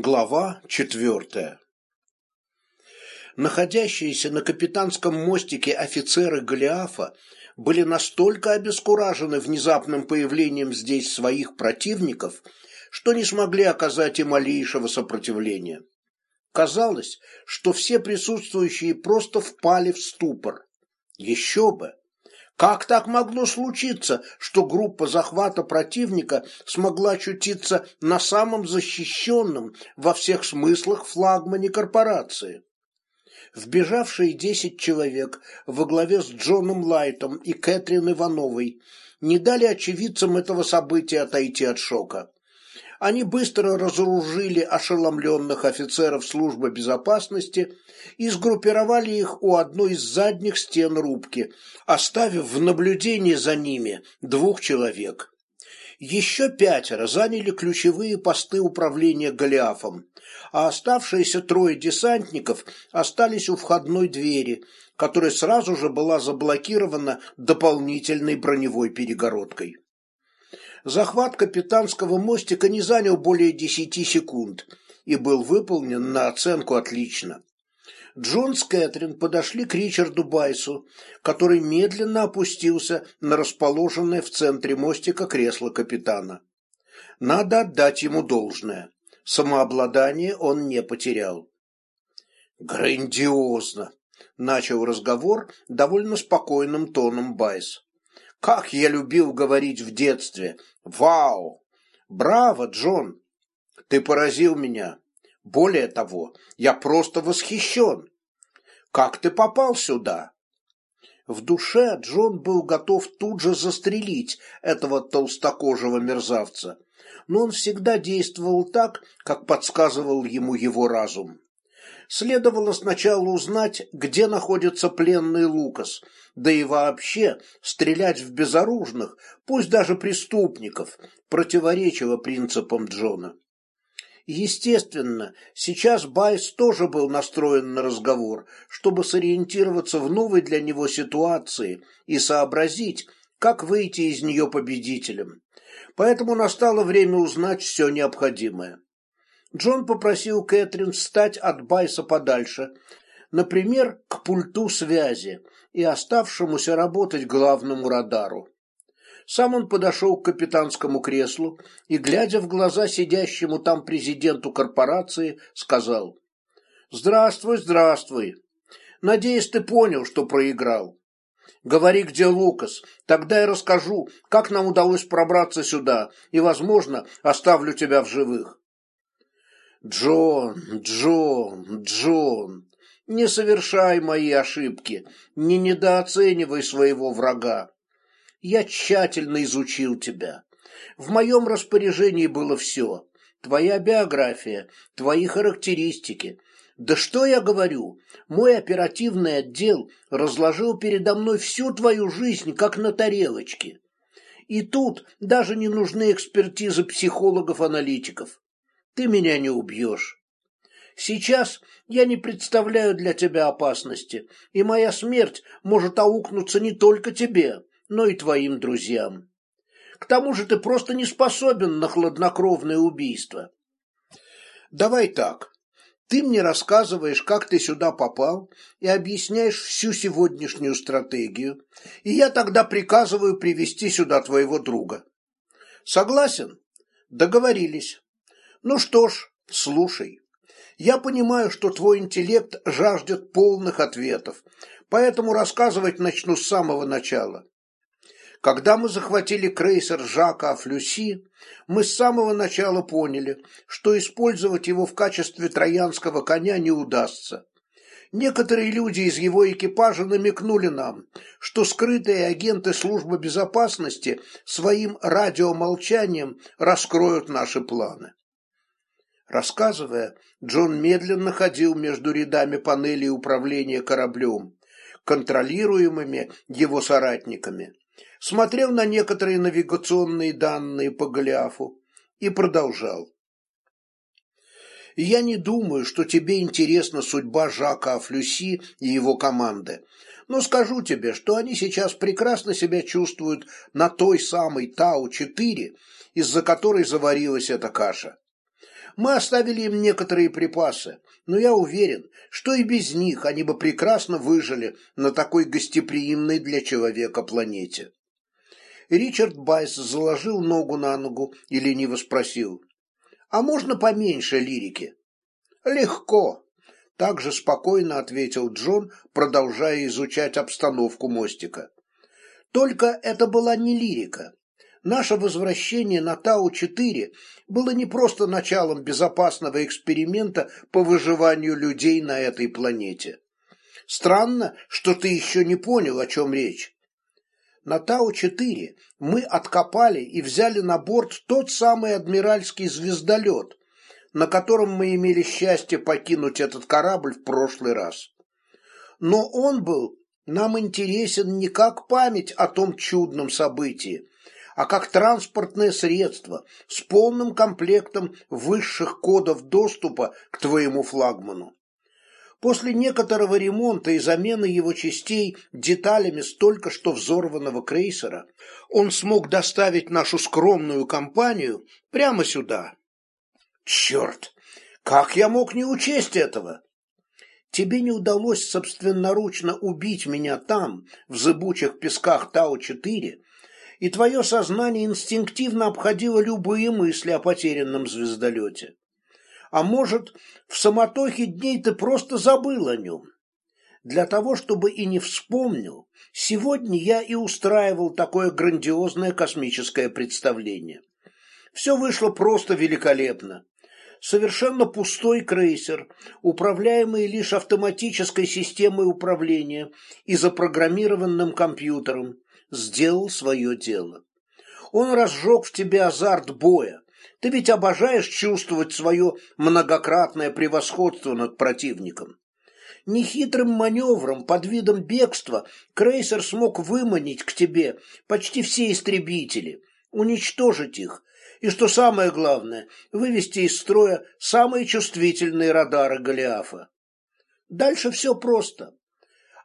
Глава четвертая Находящиеся на капитанском мостике офицеры Голиафа были настолько обескуражены внезапным появлением здесь своих противников, что не смогли оказать и малейшего сопротивления. Казалось, что все присутствующие просто впали в ступор. Еще бы! Как так могло случиться, что группа захвата противника смогла очутиться на самом защищенном во всех смыслах флагмане корпорации? Вбежавшие десять человек во главе с Джоном Лайтом и Кэтрин Ивановой не дали очевидцам этого события отойти от шока. Они быстро разоружили ошеломленных офицеров службы безопасности и сгруппировали их у одной из задних стен рубки, оставив в наблюдении за ними двух человек. Еще пятеро заняли ключевые посты управления Голиафом, а оставшиеся трое десантников остались у входной двери, которая сразу же была заблокирована дополнительной броневой перегородкой. Захват капитанского мостика не занял более десяти секунд и был выполнен на оценку отлично. Джон с Кэтрин подошли к Ричарду Байсу, который медленно опустился на расположенное в центре мостика кресло капитана. Надо отдать ему должное. Самообладание он не потерял. «Грандиозно!» – начал разговор довольно спокойным тоном Байс. Как я любил говорить в детстве. Вау! Браво, Джон! Ты поразил меня. Более того, я просто восхищен. Как ты попал сюда? В душе Джон был готов тут же застрелить этого толстокожего мерзавца, но он всегда действовал так, как подсказывал ему его разум. Следовало сначала узнать, где находится пленный Лукас, да и вообще стрелять в безоружных, пусть даже преступников, противоречило принципам Джона. Естественно, сейчас Байс тоже был настроен на разговор, чтобы сориентироваться в новой для него ситуации и сообразить, как выйти из нее победителем. Поэтому настало время узнать все необходимое. Джон попросил Кэтрин встать от Байса подальше, например, к пульту связи и оставшемуся работать главному радару. Сам он подошел к капитанскому креслу и, глядя в глаза сидящему там президенту корпорации, сказал «Здравствуй, здравствуй. Надеюсь, ты понял, что проиграл. Говори, где Лукас, тогда я расскажу, как нам удалось пробраться сюда, и, возможно, оставлю тебя в живых». «Джон, Джон, Джон, не совершай мои ошибки, не недооценивай своего врага. Я тщательно изучил тебя. В моем распоряжении было все. Твоя биография, твои характеристики. Да что я говорю, мой оперативный отдел разложил передо мной всю твою жизнь, как на тарелочке. И тут даже не нужны экспертизы психологов-аналитиков. Ты меня не убьешь. Сейчас я не представляю для тебя опасности, и моя смерть может аукнуться не только тебе, но и твоим друзьям. К тому же ты просто не способен на хладнокровное убийство. Давай так. Ты мне рассказываешь, как ты сюда попал, и объясняешь всю сегодняшнюю стратегию, и я тогда приказываю привести сюда твоего друга. Согласен? Договорились. Ну что ж, слушай. Я понимаю, что твой интеллект жаждет полных ответов, поэтому рассказывать начну с самого начала. Когда мы захватили крейсер Жака Флюси, мы с самого начала поняли, что использовать его в качестве троянского коня не удастся. Некоторые люди из его экипажа намекнули нам, что скрытые агенты службы безопасности своим радиомолчанием раскроют наши планы. Рассказывая, Джон медленно ходил между рядами панелей управления кораблем, контролируемыми его соратниками, смотрел на некоторые навигационные данные по Голиафу и продолжал. «Я не думаю, что тебе интересна судьба Жака Афлюси и его команды, но скажу тебе, что они сейчас прекрасно себя чувствуют на той самой Тау-4, из-за которой заварилась эта каша. Мы оставили им некоторые припасы, но я уверен, что и без них они бы прекрасно выжили на такой гостеприимной для человека планете. Ричард Байс заложил ногу на ногу и лениво спросил, «А можно поменьше лирики?» «Легко», – также спокойно ответил Джон, продолжая изучать обстановку мостика. «Только это была не лирика. Наше возвращение на Тау-4 было не просто началом безопасного эксперимента по выживанию людей на этой планете. Странно, что ты еще не понял, о чем речь. На Тау-4 мы откопали и взяли на борт тот самый адмиральский звездолет, на котором мы имели счастье покинуть этот корабль в прошлый раз. Но он был нам интересен не как память о том чудном событии, а как транспортное средство с полным комплектом высших кодов доступа к твоему флагману. После некоторого ремонта и замены его частей деталями столько что взорванного крейсера, он смог доставить нашу скромную компанию прямо сюда. Черт, как я мог не учесть этого? Тебе не удалось собственноручно убить меня там, в зыбучих песках Тау-4, и твое сознание инстинктивно обходило любые мысли о потерянном звездолете. А может, в самотохе дней ты просто забыл о нем. Для того, чтобы и не вспомнил, сегодня я и устраивал такое грандиозное космическое представление. Все вышло просто великолепно. Совершенно пустой крейсер, управляемый лишь автоматической системой управления и запрограммированным компьютером, сделал свое дело. Он разжег в тебе азарт боя. Ты ведь обожаешь чувствовать свое многократное превосходство над противником. Нехитрым маневром под видом бегства крейсер смог выманить к тебе почти все истребители, уничтожить их, и, что самое главное, вывести из строя самые чувствительные радары Голиафа. Дальше все просто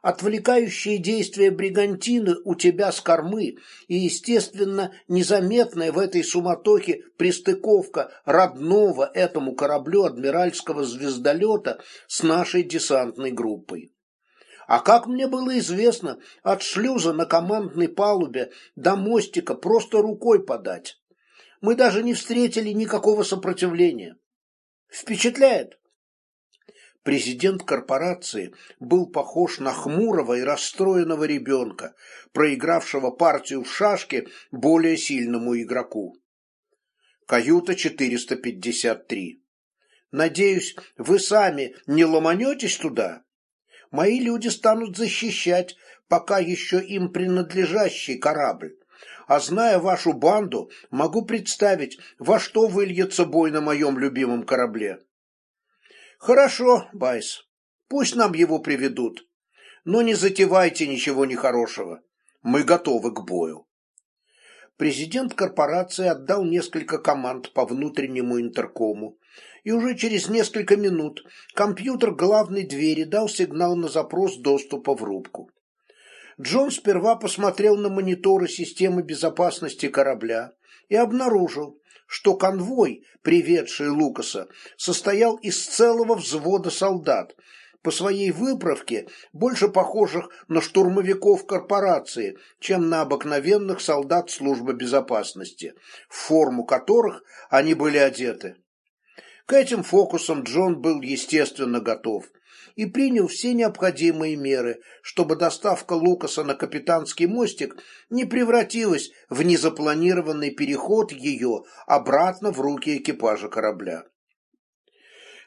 отвлекающие действия бригантины у тебя с кормы и, естественно, незаметная в этой суматохе пристыковка родного этому кораблю адмиральского звездолета с нашей десантной группой. А как мне было известно, от шлюза на командной палубе до мостика просто рукой подать. Мы даже не встретили никакого сопротивления. Впечатляет? Президент корпорации был похож на хмурого и расстроенного ребенка, проигравшего партию в шашки более сильному игроку. Каюта 453. Надеюсь, вы сами не ломанетесь туда? Мои люди станут защищать пока еще им принадлежащий корабль. А зная вашу банду, могу представить, во что выльется бой на моем любимом корабле. Хорошо, Байс, пусть нам его приведут. Но не затевайте ничего нехорошего. Мы готовы к бою. Президент корпорации отдал несколько команд по внутреннему интеркому, и уже через несколько минут компьютер главной двери дал сигнал на запрос доступа в рубку. Джон сперва посмотрел на мониторы системы безопасности корабля и обнаружил, что конвой, приведший Лукаса, состоял из целого взвода солдат, по своей выправке больше похожих на штурмовиков корпорации, чем на обыкновенных солдат службы безопасности, в форму которых они были одеты. К этим фокусам Джон был, естественно, готов – и принял все необходимые меры, чтобы доставка Лукаса на капитанский мостик не превратилась в незапланированный переход ее обратно в руки экипажа корабля.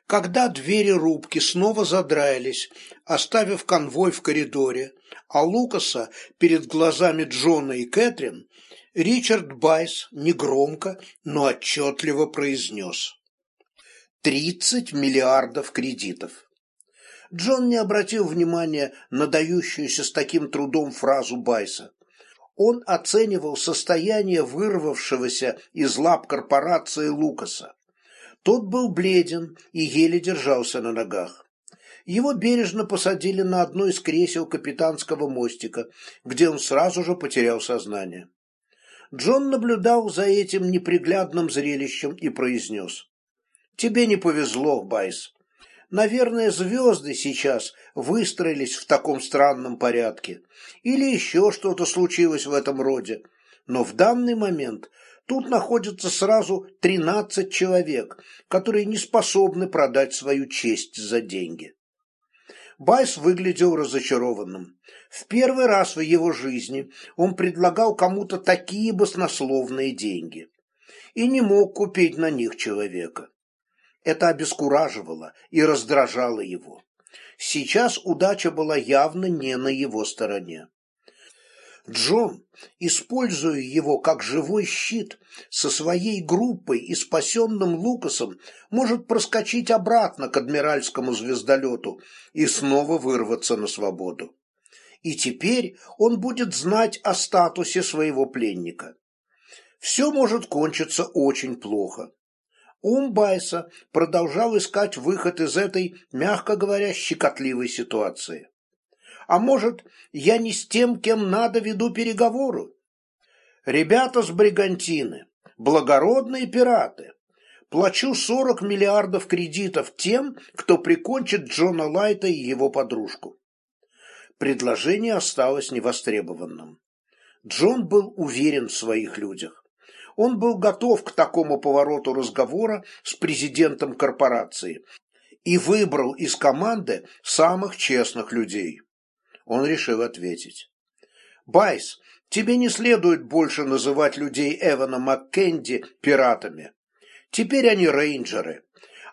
Когда двери рубки снова задраились, оставив конвой в коридоре, а Лукаса перед глазами Джона и Кэтрин, Ричард Байс негромко, но отчетливо произнес. «Тридцать миллиардов кредитов». Джон не обратил внимания на дающуюся с таким трудом фразу Байса. Он оценивал состояние вырвавшегося из лап корпорации Лукаса. Тот был бледен и еле держался на ногах. Его бережно посадили на одно из кресел капитанского мостика, где он сразу же потерял сознание. Джон наблюдал за этим неприглядным зрелищем и произнес. Тебе не повезло, Байс. Наверное, звезды сейчас выстроились в таком странном порядке. Или еще что-то случилось в этом роде. Но в данный момент тут находится сразу 13 человек, которые не способны продать свою честь за деньги. Байс выглядел разочарованным. В первый раз в его жизни он предлагал кому-то такие баснословные деньги и не мог купить на них человека. Это обескураживало и раздражало его. Сейчас удача была явно не на его стороне. Джон, используя его как живой щит, со своей группой и спасенным Лукасом может проскочить обратно к адмиральскому звездолету и снова вырваться на свободу. И теперь он будет знать о статусе своего пленника. Все может кончиться очень плохо. Ум Байса продолжал искать выход из этой, мягко говоря, щекотливой ситуации. А может, я не с тем, кем надо веду переговоры? Ребята с Бригантины, благородные пираты. Плачу 40 миллиардов кредитов тем, кто прикончит Джона Лайта и его подружку. Предложение осталось невостребованным. Джон был уверен в своих людях. Он был готов к такому повороту разговора с президентом корпорации и выбрал из команды самых честных людей. Он решил ответить. «Байс, тебе не следует больше называть людей Эвана Маккенди пиратами. Теперь они рейнджеры.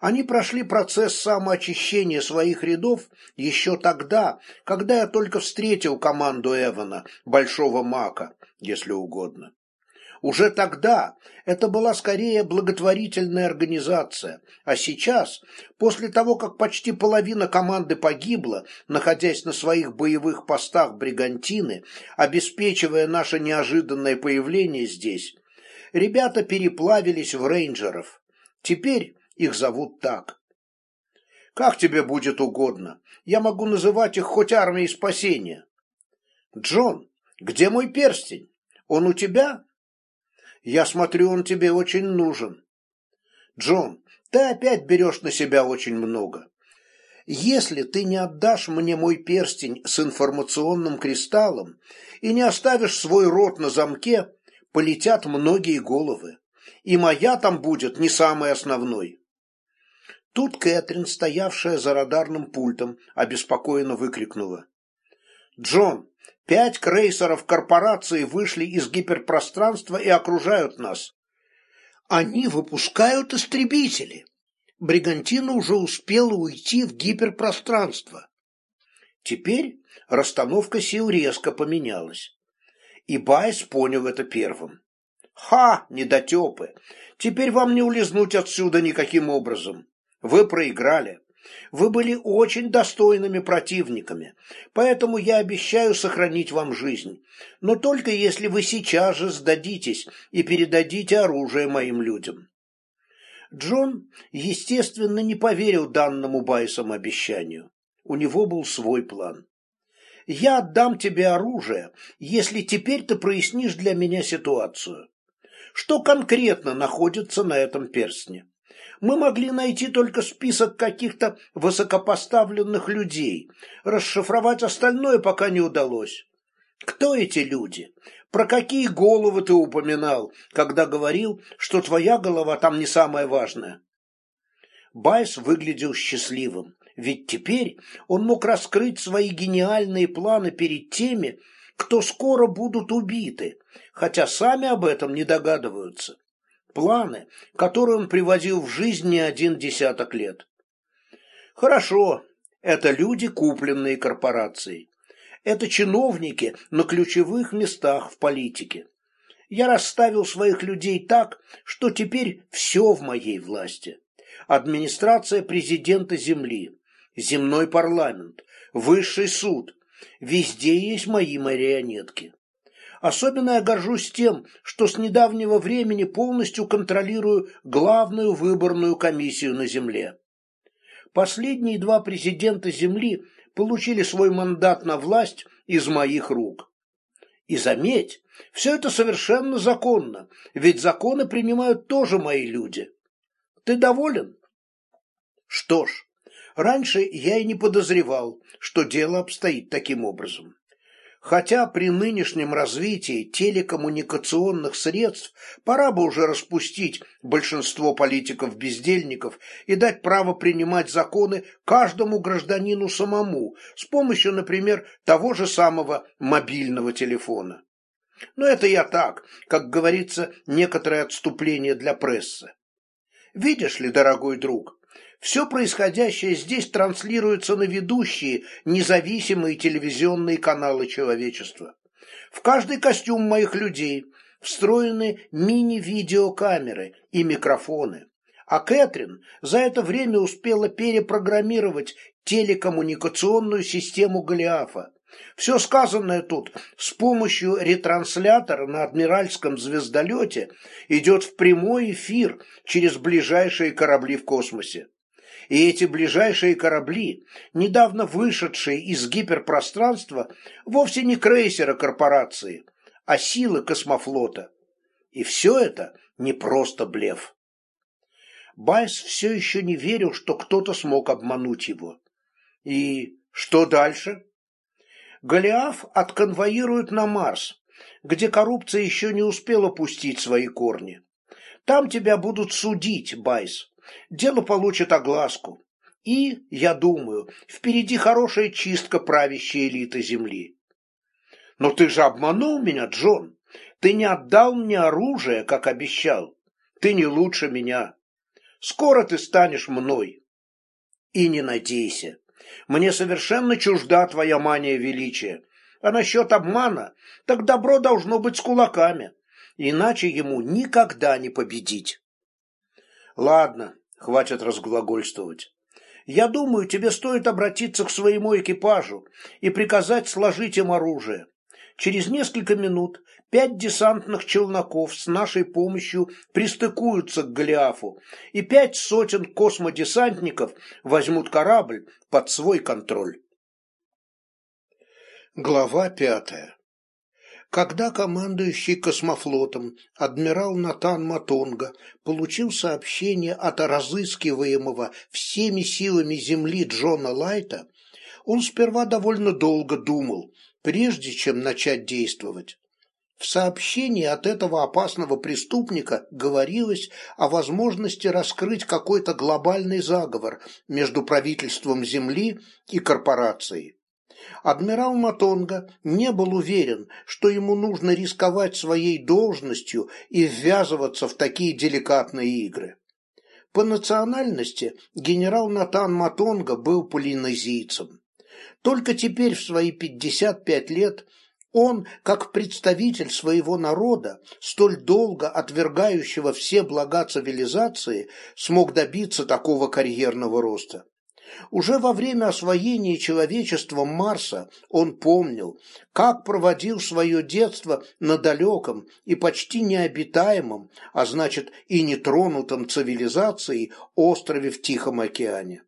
Они прошли процесс самоочищения своих рядов еще тогда, когда я только встретил команду Эвана, Большого Мака, если угодно. Уже тогда это была скорее благотворительная организация, а сейчас, после того, как почти половина команды погибла, находясь на своих боевых постах Бригантины, обеспечивая наше неожиданное появление здесь, ребята переплавились в рейнджеров. Теперь их зовут так. Как тебе будет угодно, я могу называть их хоть армией спасения. Джон, где мой перстень? Он у тебя? Я смотрю, он тебе очень нужен. Джон, ты опять берешь на себя очень много. Если ты не отдашь мне мой перстень с информационным кристаллом и не оставишь свой рот на замке, полетят многие головы. И моя там будет не самой основной. Тут Кэтрин, стоявшая за радарным пультом, обеспокоенно выкрикнула. «Джон, Пять крейсеров корпорации вышли из гиперпространства и окружают нас. Они выпускают истребители. Бригантина уже успела уйти в гиперпространство. Теперь расстановка сил резко поменялась. И Байс понял это первым. «Ха, недотепы! Теперь вам не улизнуть отсюда никаким образом. Вы проиграли. Вы были очень достойными противниками, поэтому я обещаю сохранить вам жизнь, но только если вы сейчас же сдадитесь и передадите оружие моим людям». Джон, естественно, не поверил данному Байсом обещанию. У него был свой план. «Я отдам тебе оружие, если теперь ты прояснишь для меня ситуацию. Что конкретно находится на этом перстне?» Мы могли найти только список каких-то высокопоставленных людей. Расшифровать остальное пока не удалось. Кто эти люди? Про какие головы ты упоминал, когда говорил, что твоя голова там не самая важная? Байс выглядел счастливым, ведь теперь он мог раскрыть свои гениальные планы перед теми, кто скоро будут убиты, хотя сами об этом не догадываются планы, которые он приводил в жизнь не один десяток лет. Хорошо, это люди, купленные корпорацией. Это чиновники на ключевых местах в политике. Я расставил своих людей так, что теперь все в моей власти. Администрация президента Земли, земной парламент, высший суд. Везде есть мои марионетки. Особенно я горжусь тем, что с недавнего времени полностью контролирую главную выборную комиссию на Земле. Последние два президента Земли получили свой мандат на власть из моих рук. И заметь, все это совершенно законно, ведь законы принимают тоже мои люди. Ты доволен? Что ж, раньше я и не подозревал, что дело обстоит таким образом. Хотя при нынешнем развитии телекоммуникационных средств пора бы уже распустить большинство политиков-бездельников и дать право принимать законы каждому гражданину самому с помощью, например, того же самого мобильного телефона. Но это я так, как говорится, некоторое отступление для прессы. Видишь ли, дорогой друг, все происходящее здесь транслируется на ведущие независимые телевизионные каналы человечества. В каждый костюм моих людей встроены мини-видеокамеры и микрофоны. А Кэтрин за это время успела перепрограммировать телекоммуникационную систему Голиафа. Все сказанное тут с помощью ретранслятора на адмиральском звездолете идет в прямой эфир через ближайшие корабли в космосе и эти ближайшие корабли, недавно вышедшие из гиперпространства, вовсе не крейсеры корпорации, а силы космофлота. И все это не просто блеф. Байс все еще не верил, что кто-то смог обмануть его. И что дальше? Голиаф отконвоируют на Марс, где коррупция еще не успела пустить свои корни. Там тебя будут судить, Байс дело получит огласку. И, я думаю, впереди хорошая чистка правящей элиты Земли. Но ты же обманул меня, Джон. Ты не отдал мне оружие, как обещал. Ты не лучше меня. Скоро ты станешь мной. И не надейся. Мне совершенно чужда твоя мания величия. А насчет обмана, так добро должно быть с кулаками. Иначе ему никогда не победить. Ладно, хватит разглагольствовать. Я думаю, тебе стоит обратиться к своему экипажу и приказать сложить им оружие. Через несколько минут пять десантных челноков с нашей помощью пристыкуются к Голиафу, и пять сотен космодесантников возьмут корабль под свой контроль. Глава пятая когда командующий космофлотом адмирал Натан Матонга получил сообщение от разыскиваемого всеми силами Земли Джона Лайта, он сперва довольно долго думал, прежде чем начать действовать. В сообщении от этого опасного преступника говорилось о возможности раскрыть какой-то глобальный заговор между правительством Земли и корпорацией. Адмирал Матонга не был уверен, что ему нужно рисковать своей должностью и ввязываться в такие деликатные игры. По национальности генерал Натан Матонга был полинезийцем. Только теперь в свои 55 лет он, как представитель своего народа, столь долго отвергающего все блага цивилизации, смог добиться такого карьерного роста. Уже во время освоения человечеством Марса он помнил, как проводил свое детство на далеком и почти необитаемом, а значит и нетронутом цивилизацией острове в Тихом океане.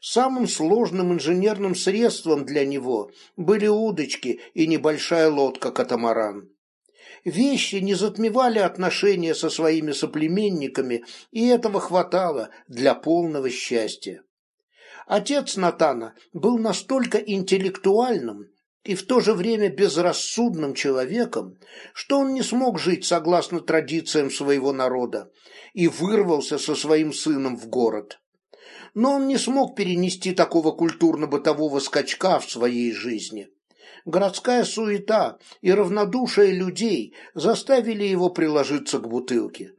Самым сложным инженерным средством для него были удочки и небольшая лодка-катамаран. Вещи не затмевали отношения со своими соплеменниками, и этого хватало для полного счастья. Отец Натана был настолько интеллектуальным и в то же время безрассудным человеком, что он не смог жить согласно традициям своего народа и вырвался со своим сыном в город. Но он не смог перенести такого культурно-бытового скачка в своей жизни. Городская суета и равнодушие людей заставили его приложиться к бутылке.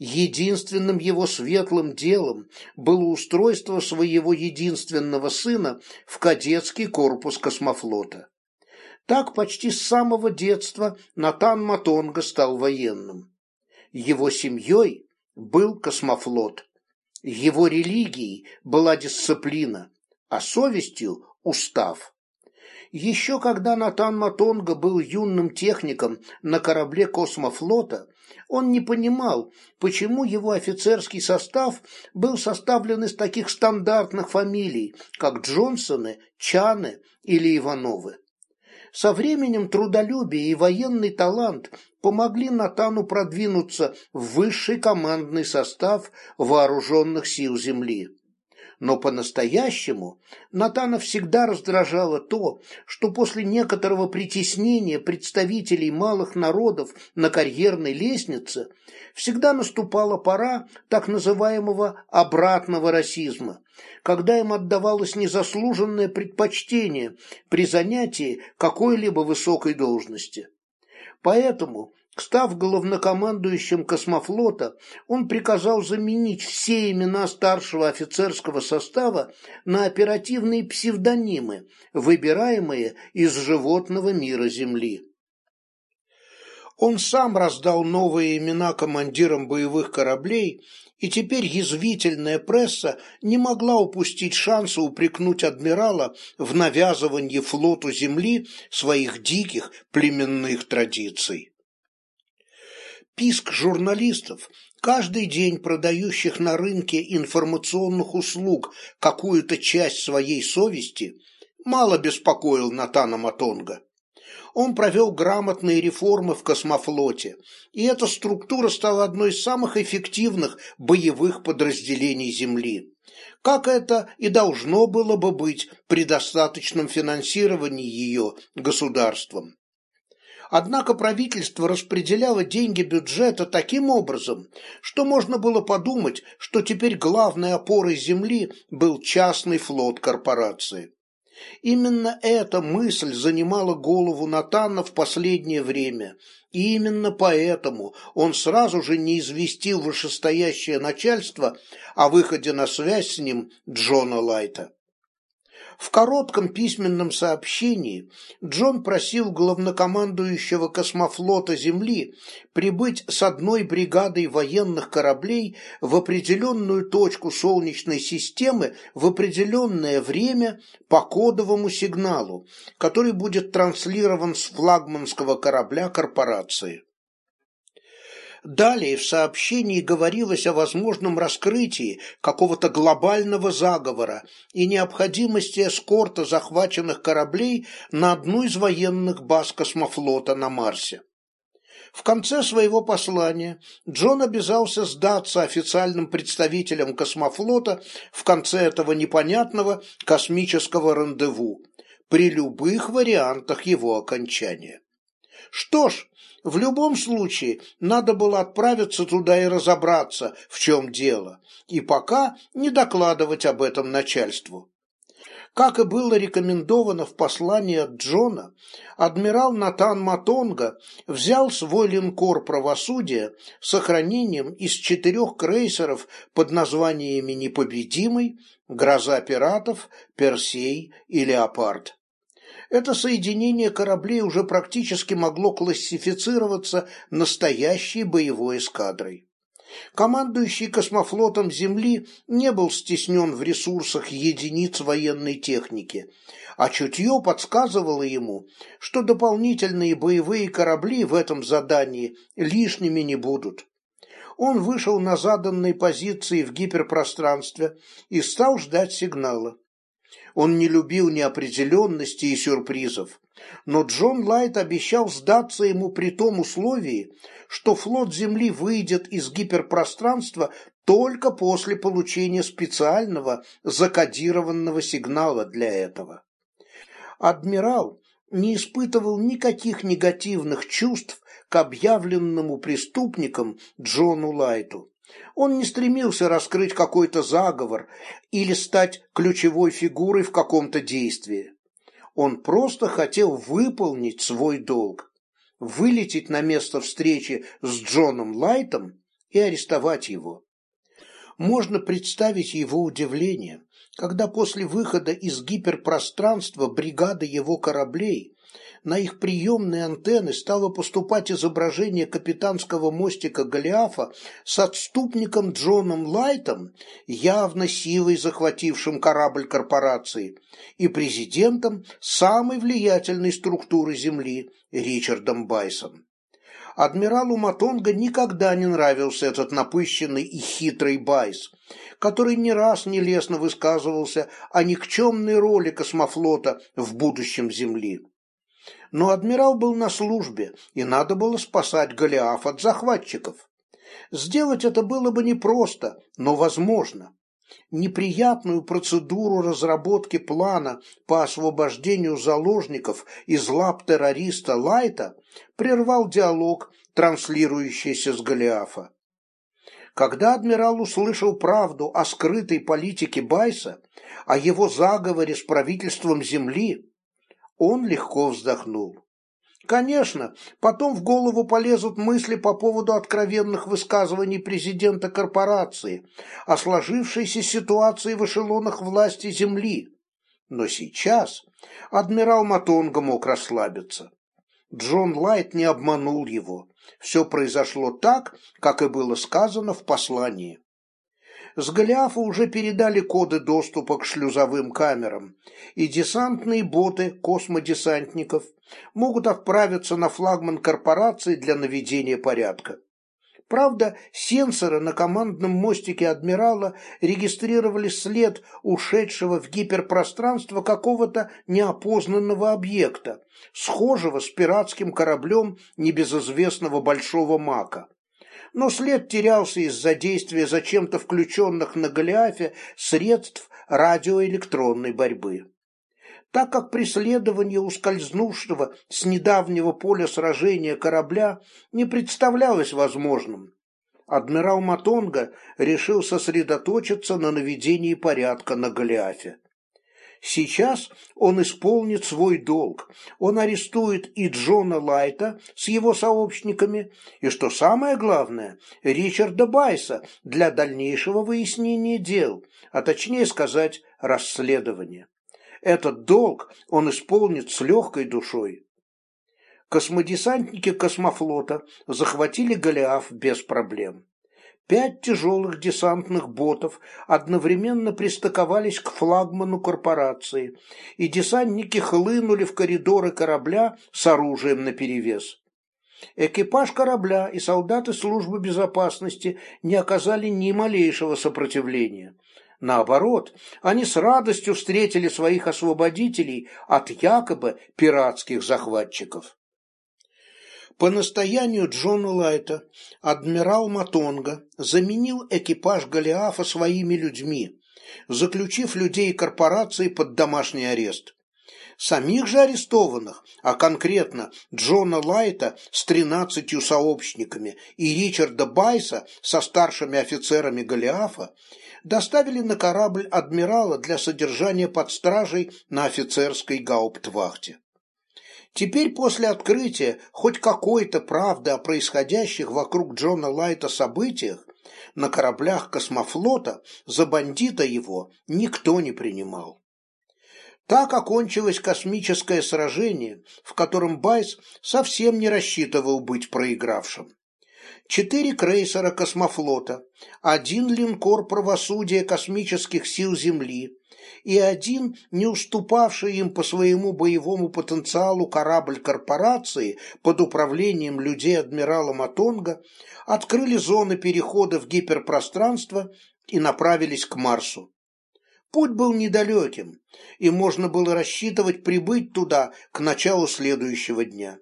Единственным его светлым делом было устройство своего единственного сына в кадетский корпус космофлота. Так почти с самого детства Натан Матонга стал военным. Его семьей был космофлот. Его религией была дисциплина, а совестью – устав. Еще когда Натан Матонга был юным техником на корабле космофлота, он не понимал, почему его офицерский состав был составлен из таких стандартных фамилий, как Джонсоны, Чаны или Ивановы. Со временем трудолюбие и военный талант помогли Натану продвинуться в высший командный состав вооруженных сил Земли. Но по-настоящему Натана всегда раздражало то, что после некоторого притеснения представителей малых народов на карьерной лестнице всегда наступала пора так называемого «обратного расизма», когда им отдавалось незаслуженное предпочтение при занятии какой-либо высокой должности. Поэтому Став главнокомандующим космофлота, он приказал заменить все имена старшего офицерского состава на оперативные псевдонимы, выбираемые из животного мира Земли. Он сам раздал новые имена командирам боевых кораблей, и теперь язвительная пресса не могла упустить шанса упрекнуть адмирала в навязывании флоту Земли своих диких племенных традиций писк журналистов, каждый день продающих на рынке информационных услуг какую-то часть своей совести, мало беспокоил Натана Матонга. Он провел грамотные реформы в космофлоте, и эта структура стала одной из самых эффективных боевых подразделений Земли. Как это и должно было бы быть при достаточном финансировании ее государством. Однако правительство распределяло деньги бюджета таким образом, что можно было подумать, что теперь главной опорой земли был частный флот корпорации. Именно эта мысль занимала голову Натана в последнее время, и именно поэтому он сразу же не известил вышестоящее начальство о выходе на связь с ним Джона Лайта. В коротком письменном сообщении Джон просил главнокомандующего космофлота Земли прибыть с одной бригадой военных кораблей в определенную точку Солнечной системы в определенное время по кодовому сигналу, который будет транслирован с флагманского корабля корпорации. Далее в сообщении говорилось о возможном раскрытии какого-то глобального заговора и необходимости эскорта захваченных кораблей на одну из военных баз космофлота на Марсе. В конце своего послания Джон обязался сдаться официальным представителям космофлота в конце этого непонятного космического рандеву при любых вариантах его окончания. Что ж, в любом случае надо было отправиться туда и разобраться, в чем дело, и пока не докладывать об этом начальству. Как и было рекомендовано в послании от Джона, адмирал Натан Матонга взял свой линкор правосудия с сохранением из четырех крейсеров под названиями «Непобедимый», «Гроза пиратов», «Персей» и «Леопард». Это соединение кораблей уже практически могло классифицироваться настоящей боевой эскадрой. Командующий космофлотом Земли не был стеснен в ресурсах единиц военной техники, а чутье подсказывало ему, что дополнительные боевые корабли в этом задании лишними не будут. Он вышел на заданной позиции в гиперпространстве и стал ждать сигнала. Он не любил неопределенности и сюрпризов, но Джон Лайт обещал сдаться ему при том условии, что флот Земли выйдет из гиперпространства только после получения специального закодированного сигнала для этого. Адмирал не испытывал никаких негативных чувств к объявленному преступникам Джону Лайту. Он не стремился раскрыть какой-то заговор или стать ключевой фигурой в каком-то действии. Он просто хотел выполнить свой долг, вылететь на место встречи с Джоном Лайтом и арестовать его. Можно представить его удивление, когда после выхода из гиперпространства бригады его кораблей на их приемные антенны стало поступать изображение капитанского мостика Голиафа с отступником Джоном Лайтом, явно силой захватившим корабль корпорации, и президентом самой влиятельной структуры Земли Ричардом Байсом. Адмиралу Матонга никогда не нравился этот напыщенный и хитрый Байс, который не раз нелестно высказывался о никчемной роли космофлота в будущем Земли. Но адмирал был на службе, и надо было спасать Голиаф от захватчиков. Сделать это было бы непросто, но возможно. неприятную процедуру разработки плана по освобождению заложников из лап террориста Лайта прервал диалог, транслирующийся с Голиафа. Когда адмирал услышал правду о скрытой политике Байса, о его заговоре с правительством Земли, он легко вздохнул. Конечно, потом в голову полезут мысли по поводу откровенных высказываний президента корпорации о сложившейся ситуации в эшелонах власти Земли. Но сейчас адмирал Матонга мог расслабиться. Джон Лайт не обманул его. Все произошло так, как и было сказано в послании. С Голиафа уже передали коды доступа к шлюзовым камерам, и десантные боты космодесантников могут отправиться на флагман корпорации для наведения порядка. Правда, сенсоры на командном мостике адмирала регистрировали след ушедшего в гиперпространство какого-то неопознанного объекта, схожего с пиратским кораблем небезызвестного Большого Мака. Но след терялся из-за действия зачем-то включенных на Голиафе средств радиоэлектронной борьбы так как преследование ускользнувшего с недавнего поля сражения корабля не представлялось возможным. Адмирал Матонга решил сосредоточиться на наведении порядка на Голиафе. Сейчас он исполнит свой долг. Он арестует и Джона Лайта с его сообщниками, и, что самое главное, Ричарда Байса для дальнейшего выяснения дел, а точнее сказать, расследования. Этот долг он исполнит с легкой душой. Космодесантники космофлота захватили Голиаф без проблем. Пять тяжелых десантных ботов одновременно пристыковались к флагману корпорации, и десантники хлынули в коридоры корабля с оружием наперевес. Экипаж корабля и солдаты службы безопасности не оказали ни малейшего сопротивления. Наоборот, они с радостью встретили своих освободителей от якобы пиратских захватчиков. По настоянию Джона Лайта адмирал Матонга заменил экипаж Голиафа своими людьми, заключив людей корпорации под домашний арест. Самих же арестованных, а конкретно Джона Лайта с тринадцатью сообщниками и Ричарда Байса со старшими офицерами Голиафа, доставили на корабль адмирала для содержания под стражей на офицерской гауптвахте. Теперь после открытия хоть какой-то правды о происходящих вокруг Джона Лайта событиях на кораблях космофлота за бандита его никто не принимал. Так окончилось космическое сражение, в котором Байс совсем не рассчитывал быть проигравшим четыре крейсера космофлота, один линкор правосудия космических сил Земли и один, не уступавший им по своему боевому потенциалу корабль корпорации под управлением людей адмирала Матонга, открыли зоны перехода в гиперпространство и направились к Марсу. Путь был недалеким, и можно было рассчитывать прибыть туда к началу следующего дня.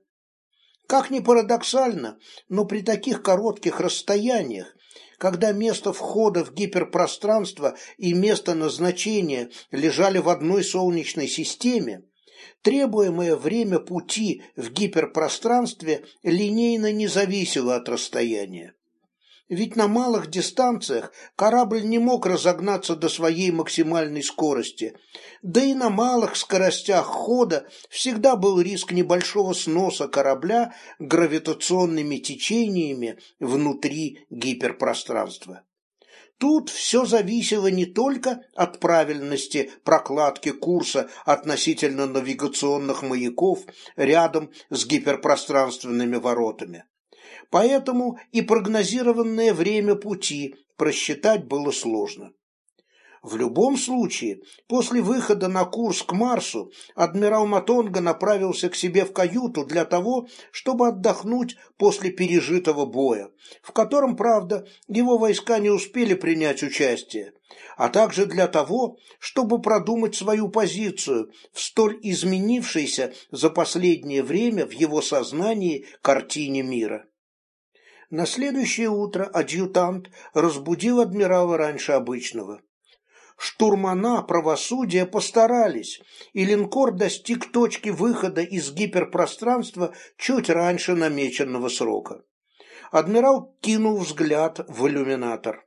Как ни парадоксально, но при таких коротких расстояниях, когда место входа в гиперпространство и место назначения лежали в одной солнечной системе, требуемое время пути в гиперпространстве линейно не зависело от расстояния. Ведь на малых дистанциях корабль не мог разогнаться до своей максимальной скорости, да и на малых скоростях хода всегда был риск небольшого сноса корабля гравитационными течениями внутри гиперпространства. Тут все зависело не только от правильности прокладки курса относительно навигационных маяков рядом с гиперпространственными воротами поэтому и прогнозированное время пути просчитать было сложно. В любом случае, после выхода на курс к Марсу, адмирал Матонга направился к себе в каюту для того, чтобы отдохнуть после пережитого боя, в котором, правда, его войска не успели принять участие, а также для того, чтобы продумать свою позицию в столь изменившейся за последнее время в его сознании картине мира. На следующее утро адъютант разбудил адмирала раньше обычного. Штурмана правосудия постарались, и линкор достиг точки выхода из гиперпространства чуть раньше намеченного срока. Адмирал кинул взгляд в иллюминатор.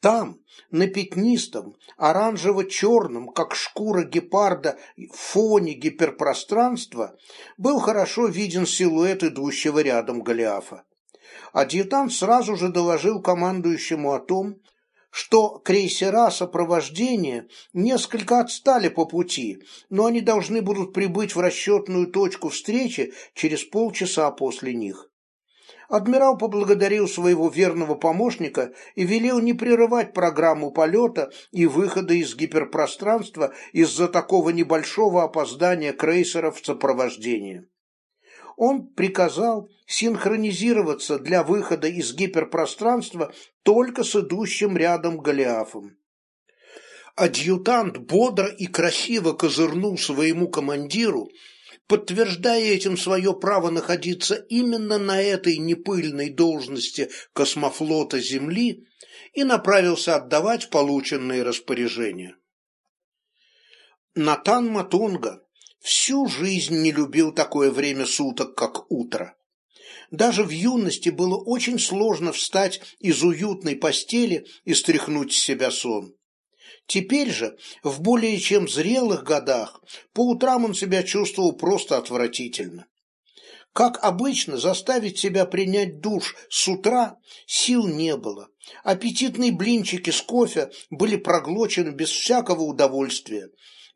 Там, на пятнистом, оранжево-черном, как шкура гепарда, фоне гиперпространства, был хорошо виден силуэт идущего рядом Голиафа. Адъютант сразу же доложил командующему о том, что крейсера сопровождения несколько отстали по пути, но они должны будут прибыть в расчетную точку встречи через полчаса после них. Адмирал поблагодарил своего верного помощника и велел не прерывать программу полета и выхода из гиперпространства из-за такого небольшого опоздания крейсеров в сопровождении он приказал синхронизироваться для выхода из гиперпространства только с идущим рядом Голиафом. Адъютант бодро и красиво козырнул своему командиру, подтверждая этим свое право находиться именно на этой непыльной должности космофлота Земли и направился отдавать полученные распоряжения. Натан Матунга, Всю жизнь не любил такое время суток, как утро. Даже в юности было очень сложно встать из уютной постели и стряхнуть с себя сон. Теперь же, в более чем зрелых годах, по утрам он себя чувствовал просто отвратительно. Как обычно, заставить себя принять душ с утра сил не было. Аппетитные блинчики с кофе были проглочены без всякого удовольствия,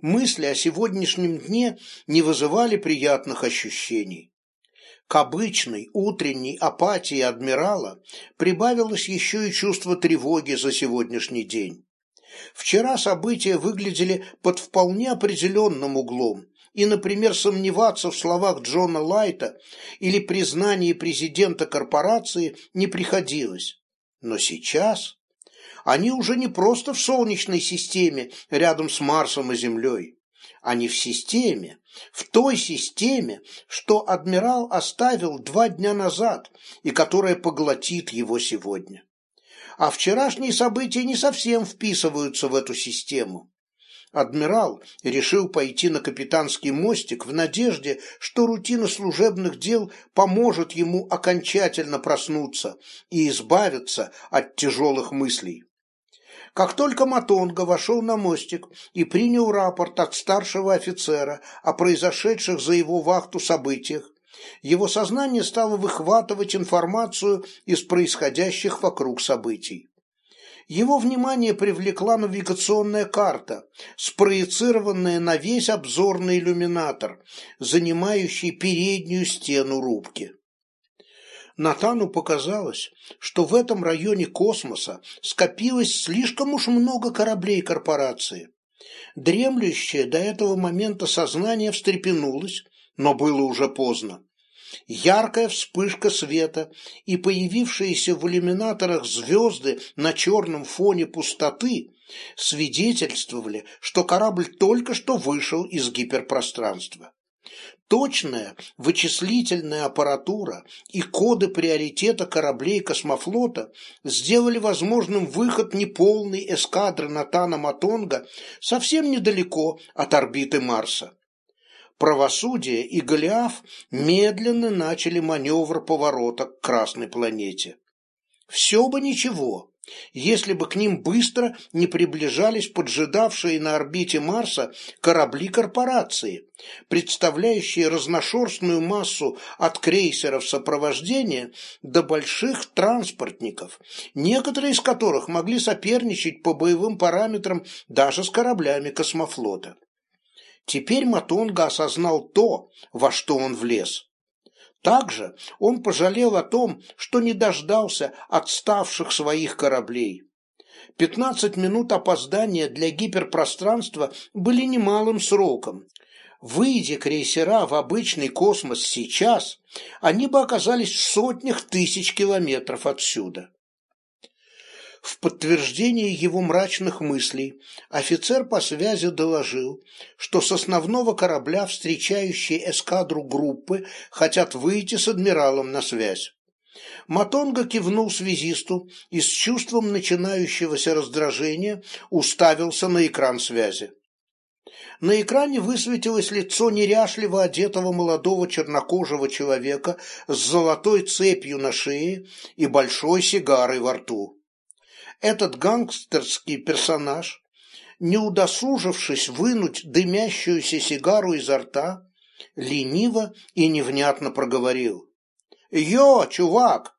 мысли о сегодняшнем дне не вызывали приятных ощущений. К обычной утренней апатии адмирала прибавилось еще и чувство тревоги за сегодняшний день. Вчера события выглядели под вполне определенным углом, и, например, сомневаться в словах Джона Лайта или признании президента корпорации не приходилось. Но сейчас они уже не просто в Солнечной системе рядом с Марсом и Землей. Они в системе, в той системе, что адмирал оставил два дня назад и которая поглотит его сегодня. А вчерашние события не совсем вписываются в эту систему. Адмирал решил пойти на капитанский мостик в надежде, что рутина служебных дел поможет ему окончательно проснуться и избавиться от тяжелых мыслей. Как только Матонга вошел на мостик и принял рапорт от старшего офицера о произошедших за его вахту событиях, его сознание стало выхватывать информацию из происходящих вокруг событий. Его внимание привлекла навигационная карта, спроецированная на весь обзорный иллюминатор, занимающий переднюю стену рубки. Натану показалось, что в этом районе космоса скопилось слишком уж много кораблей корпорации. Дремлющее до этого момента сознание встрепенулось, но было уже поздно. Яркая вспышка света и появившиеся в иллюминаторах звезды на черном фоне пустоты свидетельствовали, что корабль только что вышел из гиперпространства. Точная вычислительная аппаратура и коды приоритета кораблей космофлота сделали возможным выход неполной эскадры Натана Матонга совсем недалеко от орбиты Марса. Правосудие и Голиаф медленно начали маневр поворота к Красной планете. Все бы ничего, если бы к ним быстро не приближались поджидавшие на орбите Марса корабли корпорации, представляющие разношерстную массу от крейсеров сопровождения до больших транспортников, некоторые из которых могли соперничать по боевым параметрам даже с кораблями космофлота. Теперь Матонга осознал то, во что он влез. Также он пожалел о том, что не дождался отставших своих кораблей. Пятнадцать минут опоздания для гиперпространства были немалым сроком. Выйдя крейсера в обычный космос сейчас, они бы оказались в сотнях тысяч километров отсюда. В подтверждение его мрачных мыслей офицер по связи доложил, что с основного корабля встречающие эскадру группы хотят выйти с адмиралом на связь. Матонга кивнул связисту и с чувством начинающегося раздражения уставился на экран связи. На экране высветилось лицо неряшливо одетого молодого чернокожего человека с золотой цепью на шее и большой сигарой во рту. Этот гангстерский персонаж, не удосужившись вынуть дымящуюся сигару изо рта, лениво и невнятно проговорил. «Йо, чувак,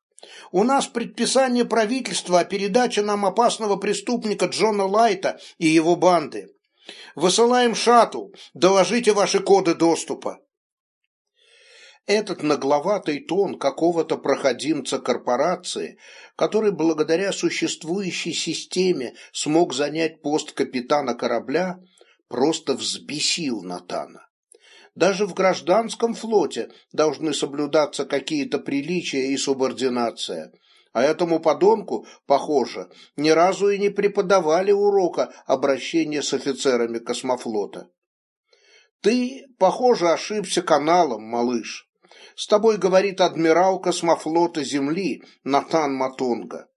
у нас предписание правительства о передаче нам опасного преступника Джона Лайта и его банды. Высылаем шаттл, доложите ваши коды доступа». Этот нагловатый тон какого-то проходимца корпорации, который благодаря существующей системе смог занять пост капитана корабля, просто взбесил Натана. Даже в гражданском флоте должны соблюдаться какие-то приличия и субординация. А этому подонку, похоже, ни разу и не преподавали урока обращения с офицерами космофлота. Ты, похоже, ошибся каналом, малыш. С тобой говорит адмирал космофлота Земли Натан Матонга.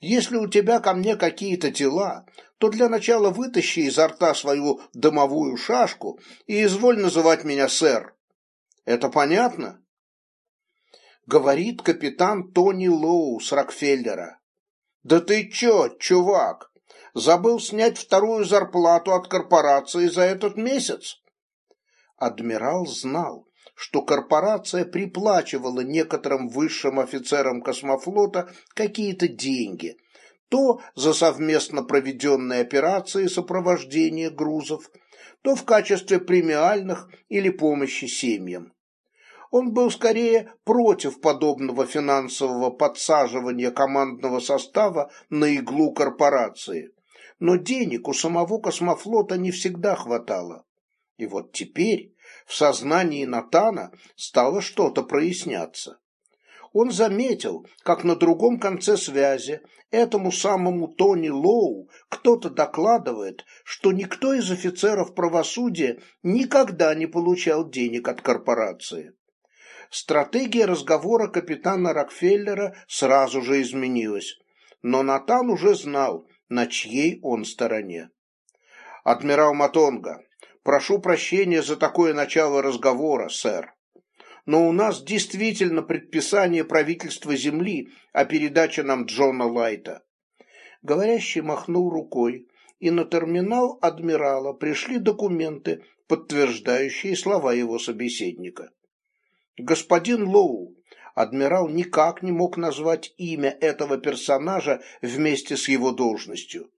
Если у тебя ко мне какие-то дела, то для начала вытащи изо рта свою дымовую шашку и изволь называть меня сэр. Это понятно? Говорит капитан Тони Лоу с Рокфеллера. Да ты чё, чувак, забыл снять вторую зарплату от корпорации за этот месяц? Адмирал знал, что корпорация приплачивала некоторым высшим офицерам космофлота какие-то деньги – то за совместно проведенные операции сопровождения грузов, то в качестве премиальных или помощи семьям. Он был скорее против подобного финансового подсаживания командного состава на иглу корпорации, но денег у самого космофлота не всегда хватало. И вот теперь в сознании Натана стало что-то проясняться он заметил, как на другом конце связи этому самому Тони Лоу кто-то докладывает, что никто из офицеров правосудия никогда не получал денег от корпорации. Стратегия разговора капитана Рокфеллера сразу же изменилась, но Натан уже знал, на чьей он стороне. «Адмирал Матонга, прошу прощения за такое начало разговора, сэр но у нас действительно предписание правительства Земли о передаче нам Джона Лайта. Говорящий махнул рукой, и на терминал адмирала пришли документы, подтверждающие слова его собеседника. Господин Лоу, адмирал никак не мог назвать имя этого персонажа вместе с его должностью.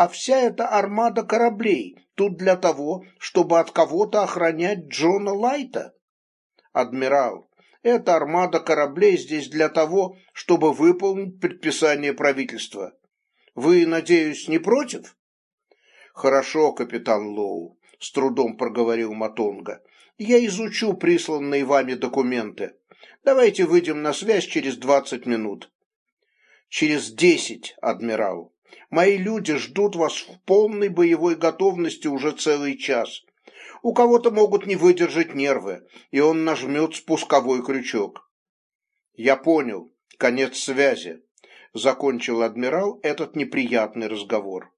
А вся эта армада кораблей тут для того, чтобы от кого-то охранять Джона Лайта? адмирал, эта армада кораблей здесь для того, чтобы выполнить предписание правительства. Вы, надеюсь, не против? Хорошо, капитан Лоу, с трудом проговорил Матонга. Я изучу присланные вами документы. Давайте выйдем на связь через двадцать минут. Через десять, адмирал. Мои люди ждут вас в полной боевой готовности уже целый час. У кого-то могут не выдержать нервы, и он нажмет спусковой крючок. Я понял. Конец связи. Закончил адмирал этот неприятный разговор.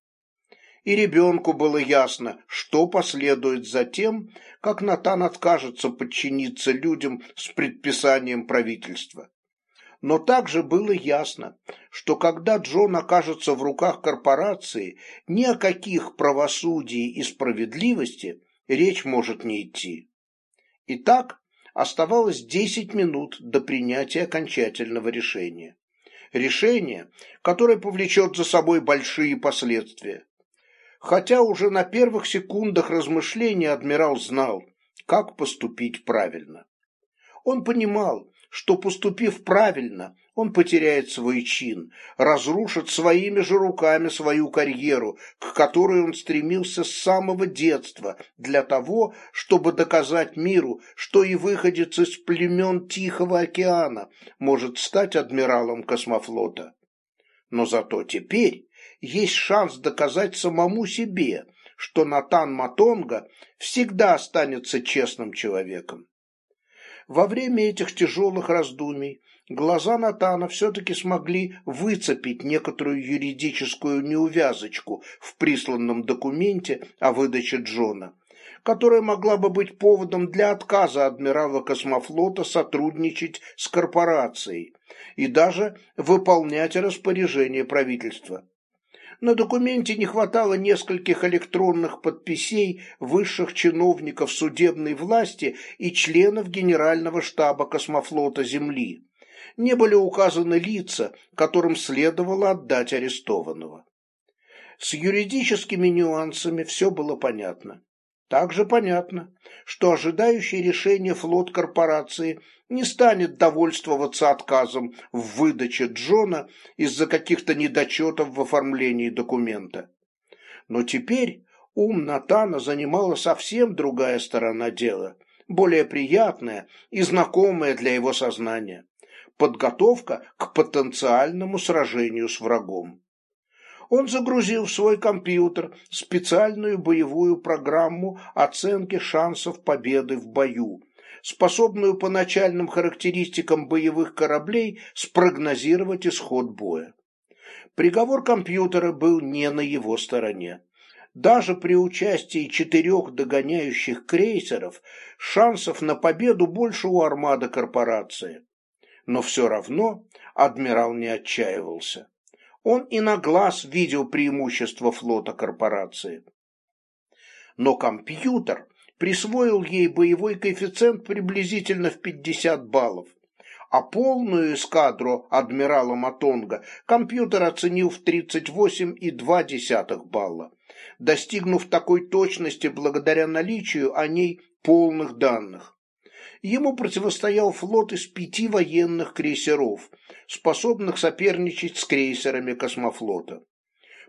И ребенку было ясно, что последует за тем, как Натан откажется подчиниться людям с предписанием правительства. Но также было ясно, что когда Джон окажется в руках корпорации, ни о каких правосудии и справедливости речь может не идти. Итак, оставалось 10 минут до принятия окончательного решения. Решение, которое повлечет за собой большие последствия. Хотя уже на первых секундах размышления адмирал знал, как поступить правильно. Он понимал, что, поступив правильно, он потеряет свой чин, разрушит своими же руками свою карьеру, к которой он стремился с самого детства, для того, чтобы доказать миру, что и выходец из племен Тихого океана может стать адмиралом космофлота. Но зато теперь есть шанс доказать самому себе, что Натан Матонга всегда останется честным человеком. Во время этих тяжелых раздумий глаза Натана все-таки смогли выцепить некоторую юридическую неувязочку в присланном документе о выдаче Джона, которая могла бы быть поводом для отказа адмирала космофлота сотрудничать с корпорацией и даже выполнять распоряжение правительства. На документе не хватало нескольких электронных подписей высших чиновников судебной власти и членов Генерального штаба космофлота Земли. Не были указаны лица, которым следовало отдать арестованного. С юридическими нюансами все было понятно. Также понятно, что ожидающий решения флот корпорации не станет довольствоваться отказом в выдаче Джона из-за каких-то недочетов в оформлении документа. Но теперь ум Натана занимала совсем другая сторона дела, более приятная и знакомая для его сознания – подготовка к потенциальному сражению с врагом он загрузил в свой компьютер специальную боевую программу оценки шансов победы в бою, способную по начальным характеристикам боевых кораблей спрогнозировать исход боя. Приговор компьютера был не на его стороне. Даже при участии четырех догоняющих крейсеров шансов на победу больше у армады корпорации. Но все равно адмирал не отчаивался. Он и на глаз видел преимущество флота корпорации. Но компьютер присвоил ей боевой коэффициент приблизительно в 50 баллов, а полную эскадру адмирала Матонга компьютер оценил в 38,2 балла, достигнув такой точности благодаря наличию о ней полных данных. Ему противостоял флот из пяти военных крейсеров, способных соперничать с крейсерами космофлота.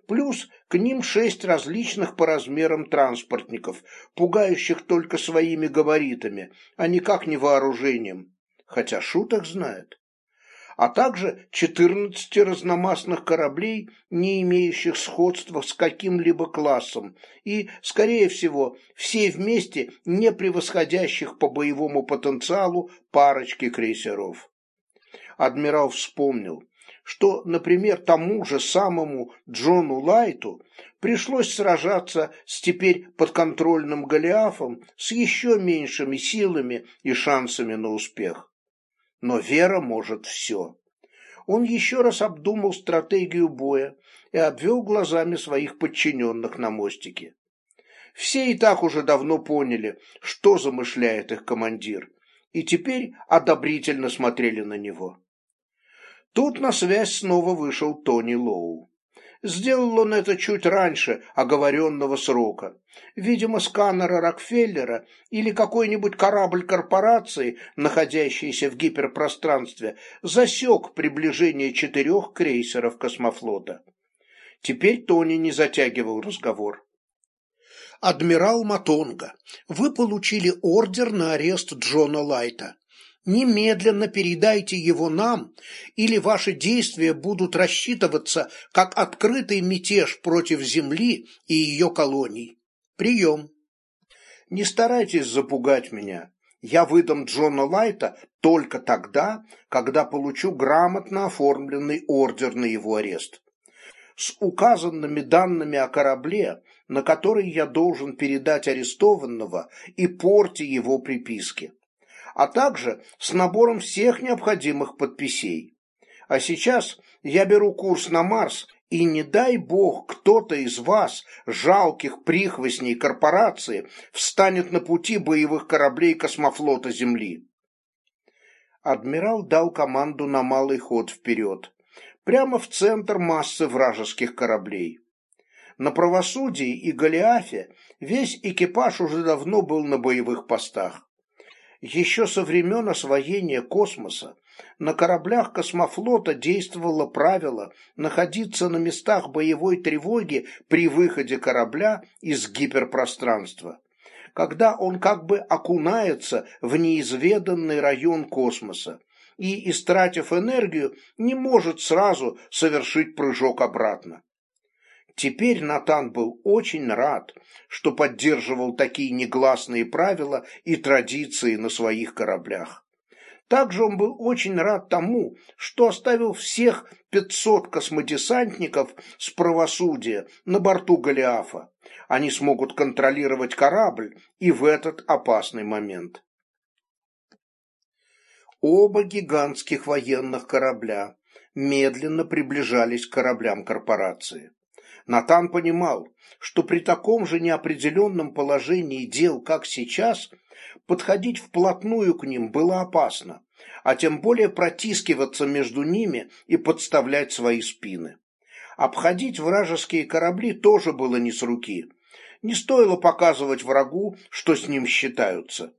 Плюс к ним шесть различных по размерам транспортников, пугающих только своими габаритами, а никак не вооружением. Хотя шуток знает а также 14 разномастных кораблей, не имеющих сходства с каким-либо классом, и, скорее всего, все вместе не превосходящих по боевому потенциалу парочки крейсеров. Адмирал вспомнил, что, например, тому же самому Джону Лайту пришлось сражаться с теперь подконтрольным Голиафом с еще меньшими силами и шансами на успех. Но Вера может все. Он еще раз обдумал стратегию боя и обвел глазами своих подчиненных на мостике. Все и так уже давно поняли, что замышляет их командир, и теперь одобрительно смотрели на него. Тут на связь снова вышел Тони Лоу. Сделал он это чуть раньше оговоренного срока. Видимо, сканера Рокфеллера или какой-нибудь корабль корпорации, находящийся в гиперпространстве, засек приближение четырех крейсеров космофлота. Теперь Тони не затягивал разговор. «Адмирал Матонга, вы получили ордер на арест Джона Лайта немедленно передайте его нам, или ваши действия будут рассчитываться как открытый мятеж против Земли и ее колоний. Прием. Не старайтесь запугать меня. Я выдам Джона Лайта только тогда, когда получу грамотно оформленный ордер на его арест. С указанными данными о корабле, на который я должен передать арестованного и порте его приписки а также с набором всех необходимых подписей. А сейчас я беру курс на Марс, и не дай бог кто-то из вас, жалких прихвостней корпорации, встанет на пути боевых кораблей космофлота Земли. Адмирал дал команду на малый ход вперед, прямо в центр массы вражеских кораблей. На правосудии и Голиафе весь экипаж уже давно был на боевых постах. Еще со времен освоения космоса на кораблях космофлота действовало правило находиться на местах боевой тревоги при выходе корабля из гиперпространства, когда он как бы окунается в неизведанный район космоса и, истратив энергию, не может сразу совершить прыжок обратно. Теперь Натан был очень рад, что поддерживал такие негласные правила и традиции на своих кораблях. Также он был очень рад тому, что оставил всех 500 космодесантников с правосудия на борту Голиафа. Они смогут контролировать корабль и в этот опасный момент. Оба гигантских военных корабля медленно приближались к кораблям корпорации. Натан понимал, что при таком же неопределенном положении дел, как сейчас, подходить вплотную к ним было опасно, а тем более протискиваться между ними и подставлять свои спины. Обходить вражеские корабли тоже было не с руки. Не стоило показывать врагу, что с ним считаются.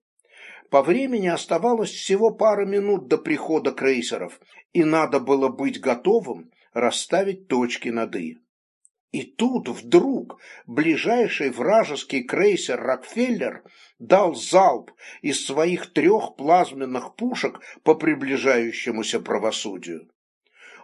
По времени оставалось всего пара минут до прихода крейсеров, и надо было быть готовым расставить точки над «и». И тут вдруг ближайший вражеский крейсер «Рокфеллер» дал залп из своих трех плазменных пушек по приближающемуся правосудию.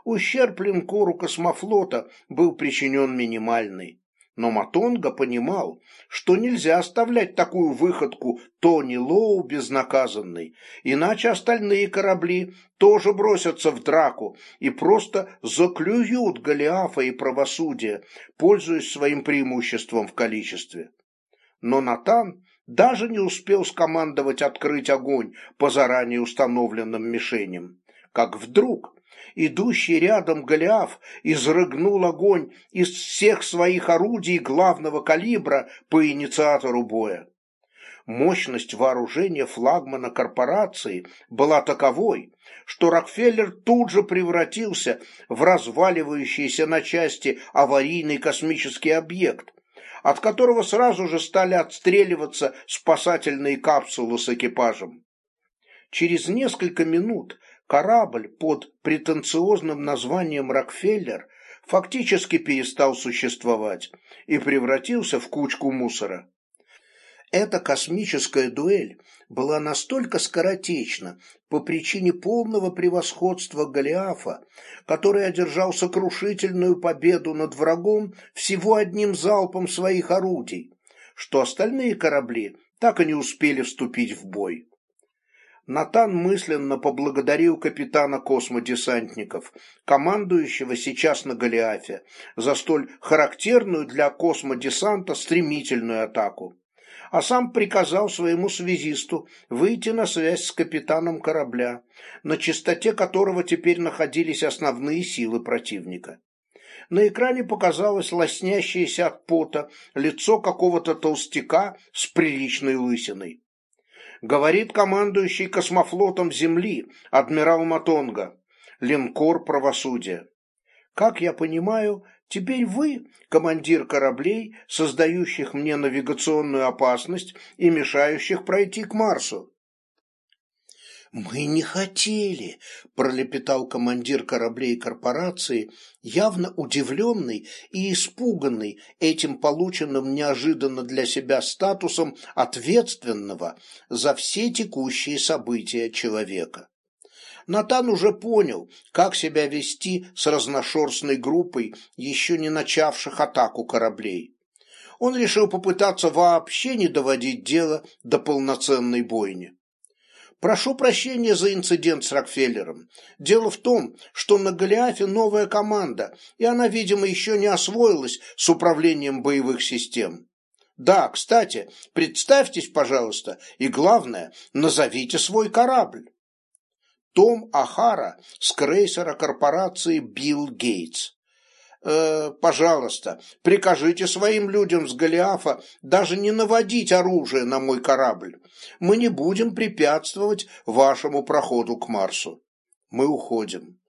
Ущерб линкору космофлота был причинен минимальный. Но Матонга понимал, что нельзя оставлять такую выходку Тони Лоу безнаказанной, иначе остальные корабли тоже бросятся в драку и просто заклюют Голиафа и правосудие, пользуясь своим преимуществом в количестве. Но Натан даже не успел скомандовать открыть огонь по заранее установленным мишеням, как вдруг идущий рядом Голиаф изрыгнул огонь из всех своих орудий главного калибра по инициатору боя. Мощность вооружения флагмана корпорации была таковой, что Рокфеллер тут же превратился в разваливающийся на части аварийный космический объект, от которого сразу же стали отстреливаться спасательные капсулы с экипажем. Через несколько минут Корабль под претенциозным названием «Рокфеллер» фактически перестал существовать и превратился в кучку мусора. Эта космическая дуэль была настолько скоротечна по причине полного превосходства Голиафа, который одержал сокрушительную победу над врагом всего одним залпом своих орудий, что остальные корабли так и не успели вступить в бой. Натан мысленно поблагодарил капитана космодесантников, командующего сейчас на Голиафе, за столь характерную для космодесанта стремительную атаку. А сам приказал своему связисту выйти на связь с капитаном корабля, на чистоте которого теперь находились основные силы противника. На экране показалось лоснящееся от пота лицо какого-то толстяка с приличной лысиной говорит командующий космофлотом Земли, адмирал Матонга, линкор правосудия. Как я понимаю, теперь вы командир кораблей, создающих мне навигационную опасность и мешающих пройти к Марсу. «Мы не хотели», – пролепетал командир кораблей корпорации, явно удивленный и испуганный этим полученным неожиданно для себя статусом ответственного за все текущие события человека. Натан уже понял, как себя вести с разношерстной группой, еще не начавших атаку кораблей. Он решил попытаться вообще не доводить дело до полноценной бойни. Прошу прощения за инцидент с Рокфеллером. Дело в том, что на Голиафе новая команда, и она, видимо, еще не освоилась с управлением боевых систем. Да, кстати, представьтесь, пожалуйста, и главное, назовите свой корабль. Том Ахара с крейсера корпорации Билл Гейтс э, пожалуйста, прикажите своим людям с Голиафа даже не наводить оружие на мой корабль. Мы не будем препятствовать вашему проходу к Марсу. Мы уходим.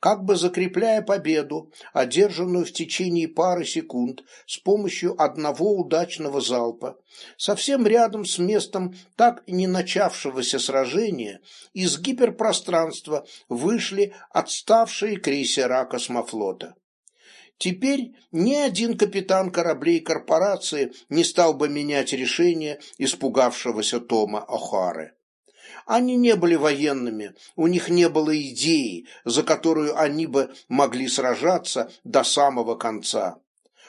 Как бы закрепляя победу, одержанную в течение пары секунд с помощью одного удачного залпа, совсем рядом с местом так и не начавшегося сражения из гиперпространства вышли отставшие крейсера космофлота. Теперь ни один капитан кораблей корпорации не стал бы менять решение испугавшегося Тома О'Хары. Они не были военными, у них не было идеи, за которую они бы могли сражаться до самого конца.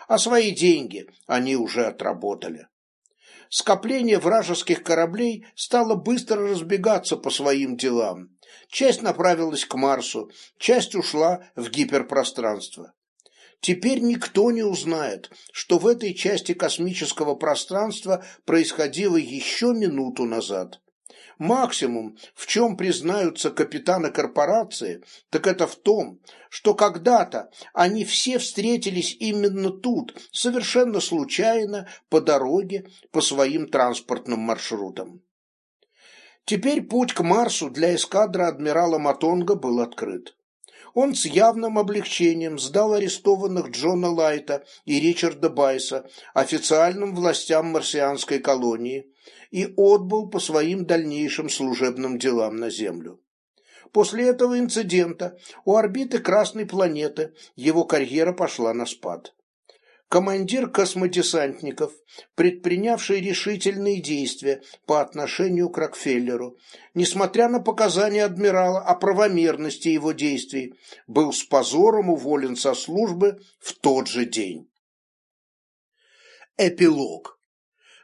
А свои деньги они уже отработали. скопление вражеских кораблей стало быстро разбегаться по своим делам. Часть направилась к Марсу, часть ушла в гиперпространство. Теперь никто не узнает, что в этой части космического пространства происходило еще минуту назад. Максимум, в чем признаются капитаны корпорации, так это в том, что когда-то они все встретились именно тут, совершенно случайно, по дороге, по своим транспортным маршрутам. Теперь путь к Марсу для эскадры адмирала Матонга был открыт он с явным облегчением сдал арестованных Джона Лайта и Ричарда Байса официальным властям марсианской колонии и отбыл по своим дальнейшим служебным делам на Землю. После этого инцидента у орбиты Красной планеты его карьера пошла на спад командир космодесантников, предпринявший решительные действия по отношению к Рокфеллеру, несмотря на показания адмирала о правомерности его действий, был с позором уволен со службы в тот же день. Эпилог.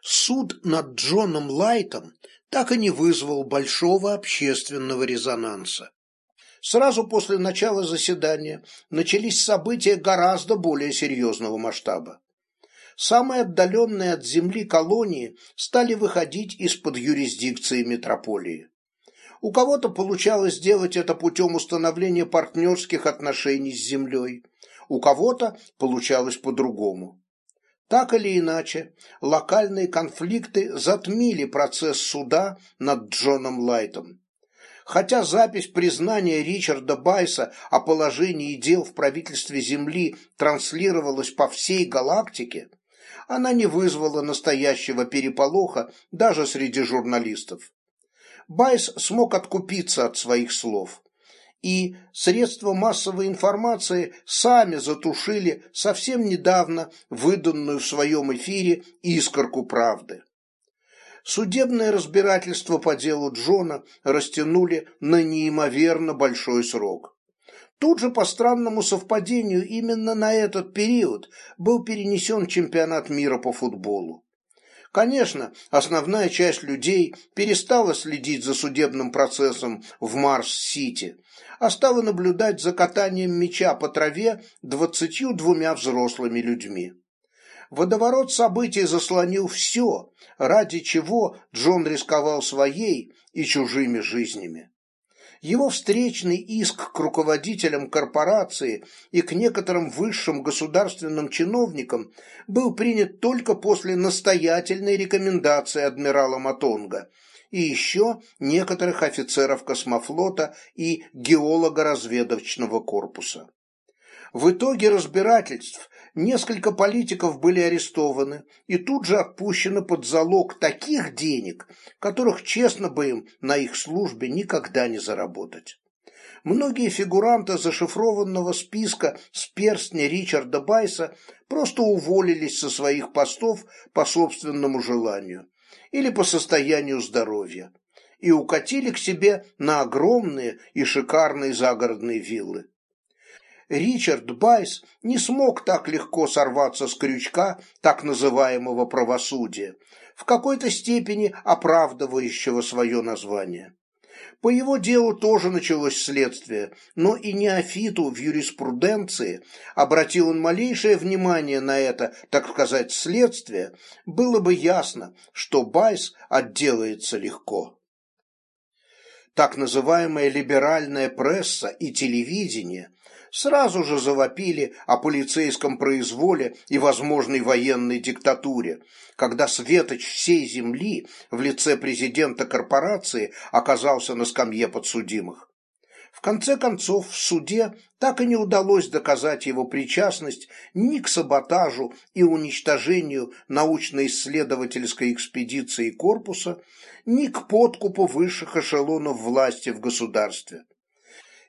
Суд над Джоном Лайтом так и не вызвал большого общественного резонанса. Сразу после начала заседания начались события гораздо более серьезного масштаба. Самые отдаленные от земли колонии стали выходить из-под юрисдикции метрополии. У кого-то получалось сделать это путем установления партнерских отношений с землей, у кого-то получалось по-другому. Так или иначе, локальные конфликты затмили процесс суда над Джоном Лайтом. Хотя запись признания Ричарда Байса о положении дел в правительстве Земли транслировалась по всей галактике, она не вызвала настоящего переполоха даже среди журналистов. Байс смог откупиться от своих слов, и средства массовой информации сами затушили совсем недавно выданную в своем эфире искорку правды. Судебное разбирательство по делу Джона растянули на неимоверно большой срок. Тут же по странному совпадению именно на этот период был перенесен чемпионат мира по футболу. Конечно, основная часть людей перестала следить за судебным процессом в Марс-Сити, а стала наблюдать за катанием мяча по траве двадцатью двумя взрослыми людьми. Водоворот событий заслонил все, ради чего Джон рисковал своей и чужими жизнями. Его встречный иск к руководителям корпорации и к некоторым высшим государственным чиновникам был принят только после настоятельной рекомендации адмирала Матонга и еще некоторых офицеров космофлота и геолого-разведочного корпуса. В итоге разбирательств несколько политиков были арестованы и тут же отпущены под залог таких денег, которых честно бы им на их службе никогда не заработать. Многие фигуранты зашифрованного списка с перстня Ричарда Байса просто уволились со своих постов по собственному желанию или по состоянию здоровья и укатили к себе на огромные и шикарные загородные виллы. Ричард Байс не смог так легко сорваться с крючка так называемого правосудия, в какой-то степени оправдывающего свое название. По его делу тоже началось следствие, но и неофиту в юриспруденции, обрати он малейшее внимание на это, так сказать, следствие, было бы ясно, что Байс отделается легко. Так называемая либеральная пресса и телевидение сразу же завопили о полицейском произволе и возможной военной диктатуре, когда светоч всей земли в лице президента корпорации оказался на скамье подсудимых. В конце концов, в суде так и не удалось доказать его причастность ни к саботажу и уничтожению научно-исследовательской экспедиции корпуса, ни к подкупу высших эшелонов власти в государстве.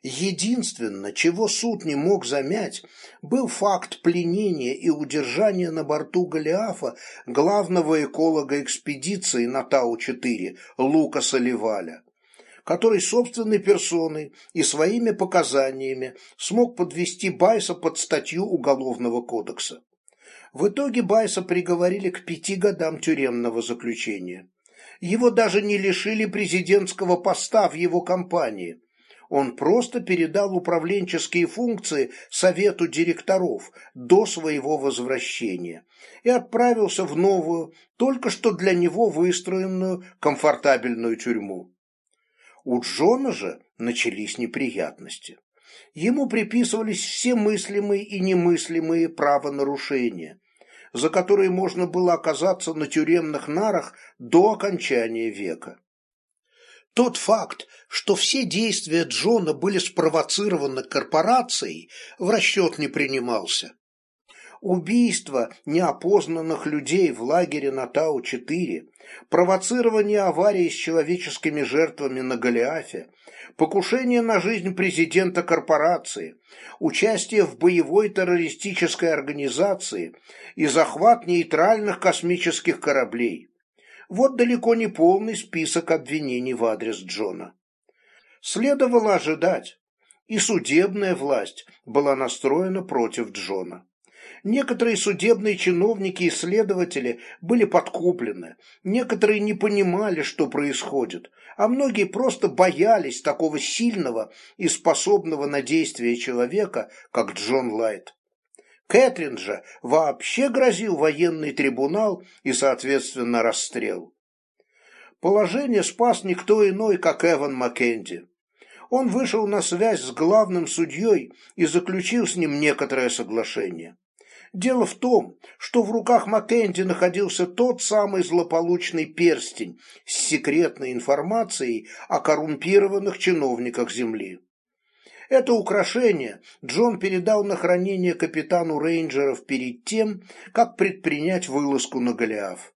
Единственное, чего суд не мог замять, был факт пленения и удержания на борту Голиафа главного эколога экспедиции на Тау-4 Лукаса Леваля, который собственной персоной и своими показаниями смог подвести Байса под статью Уголовного кодекса. В итоге Байса приговорили к пяти годам тюремного заключения. Его даже не лишили президентского поста в его компании. Он просто передал управленческие функции совету директоров до своего возвращения и отправился в новую, только что для него выстроенную комфортабельную тюрьму. У Джона же начались неприятности. Ему приписывались все мыслимые и немыслимые правонарушения, за которые можно было оказаться на тюремных нарах до окончания века. Тот факт, что все действия Джона были спровоцированы корпорацией, в расчет не принимался. Убийство неопознанных людей в лагере на Тау-4, провоцирование аварии с человеческими жертвами на Голиафе, покушение на жизнь президента корпорации, участие в боевой террористической организации и захват нейтральных космических кораблей. Вот далеко не полный список обвинений в адрес Джона. Следовало ожидать, и судебная власть была настроена против Джона. Некоторые судебные чиновники и следователи были подкуплены, некоторые не понимали, что происходит, а многие просто боялись такого сильного и способного на действие человека, как Джон Лайт. Кэтрин же вообще грозил военный трибунал и, соответственно, расстрел. Положение спас никто иной, как Эван Маккенди. Он вышел на связь с главным судьей и заключил с ним некоторое соглашение. Дело в том, что в руках Маккенди находился тот самый злополучный перстень с секретной информацией о коррумпированных чиновниках Земли. Это украшение Джон передал на хранение капитану рейнджеров перед тем, как предпринять вылазку на Голиаф.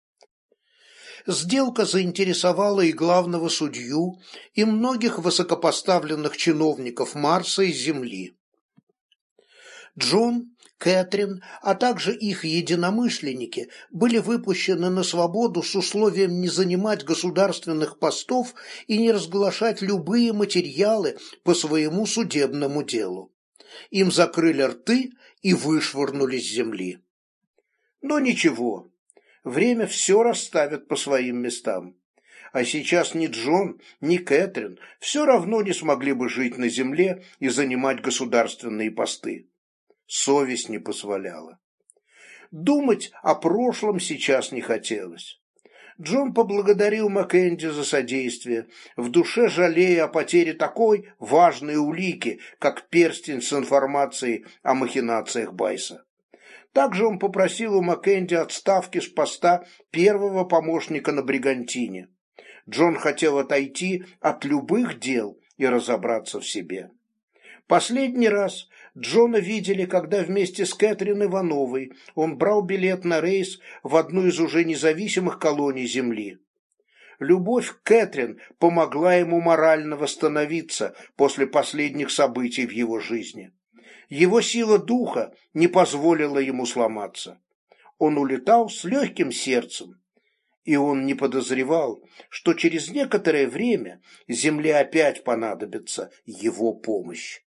Сделка заинтересовала и главного судью, и многих высокопоставленных чиновников Марса и Земли. Джон Кэтрин, а также их единомышленники были выпущены на свободу с условием не занимать государственных постов и не разглашать любые материалы по своему судебному делу. Им закрыли рты и вышвырнули с земли. Но ничего, время все расставит по своим местам. А сейчас ни Джон, ни Кэтрин все равно не смогли бы жить на земле и занимать государственные посты совесть не позволяла. Думать о прошлом сейчас не хотелось. Джон поблагодарил Маккенди за содействие, в душе жалея о потере такой важной улики, как перстень с информацией о махинациях Байса. Также он попросил у Маккенди отставки с поста первого помощника на Бригантине. Джон хотел отойти от любых дел и разобраться в себе. Последний раз Джона видели, когда вместе с Кэтрин Ивановой он брал билет на рейс в одну из уже независимых колоний Земли. Любовь к Кэтрин помогла ему морально восстановиться после последних событий в его жизни. Его сила духа не позволила ему сломаться. Он улетал с легким сердцем, и он не подозревал, что через некоторое время Земле опять понадобится его помощь.